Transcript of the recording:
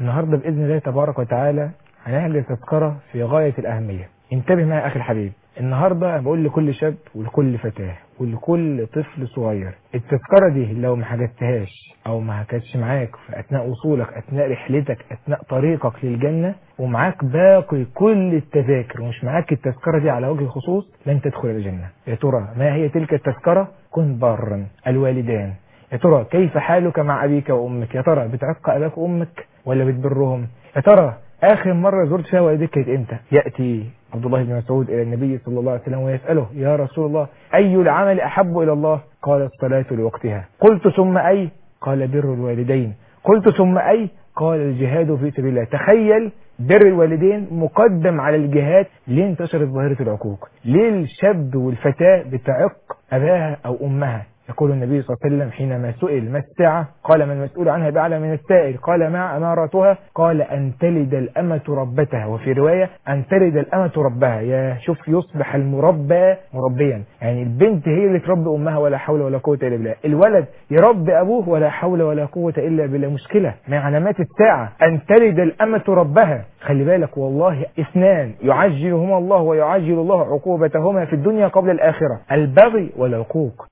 النهاردة بإذن الله تبارك وتعالى هنعمل تذكرة في غاية الأهمية. انتبه معي أخي الحبيب. النهاردة بقول لكل شاب ولكل فتاة ولكل طفل صغير التذكرة دي لو ما حجزتهاش أو ما كانتش معاك في أثناء وصولك أثناء رحلتك أثناء طريقك للجنة ومعاك باقي كل التذاكر ومش معاك التذكرة دي على وجه الخصوص لن تدخل الجنة. يا ترى ما هي تلك التذكرة؟ كن بارا الوالدان. يا ترى كيف حالك مع أبيك وأمك؟ يا ترى بتعق أباك وأمك؟ ولا بتبرهم؟ يا ترى آخر مرة زرت فيها والديك كانت إمتى؟ يأتي عبد الله بن مسعود إلى النبي صلى الله عليه وسلم ويسأله يا رسول الله أي العمل أحب إلى الله؟ قال الصلاة لوقتها. قلت ثم أي؟ قال بر الوالدين. قلت ثم أي؟ قال الجهاد في سبيل الله. تخيل بر الوالدين مقدم على الجهاد ليه انتشرت ظاهرة العقوق ليه الشاب والفتاة بتعق أباها أو أمها. يقول النبي صلى الله عليه وسلم حينما سئل ما الساعة؟ قال من المسؤول عنها بأعلى من السائل. قال ما أماراتها قال أن تلد الأمة ربتها. وفي رواية أن تلد الأمة ربها. يا شوف يصبح المربى مربيا. يعني البنت هي اللي تربي أمها ولا حول ولا قوة إلا بالله. الولد يربي أبوه ولا حول ولا قوة إلا بالله. مشكلة. من علامات الساعة. أن تلد الأمة ربها. خلي بالك والله إثنان. يعجلهما الله ويعجل الله عقوبتهما في الدنيا قبل الآخرة. البغي والعقوق.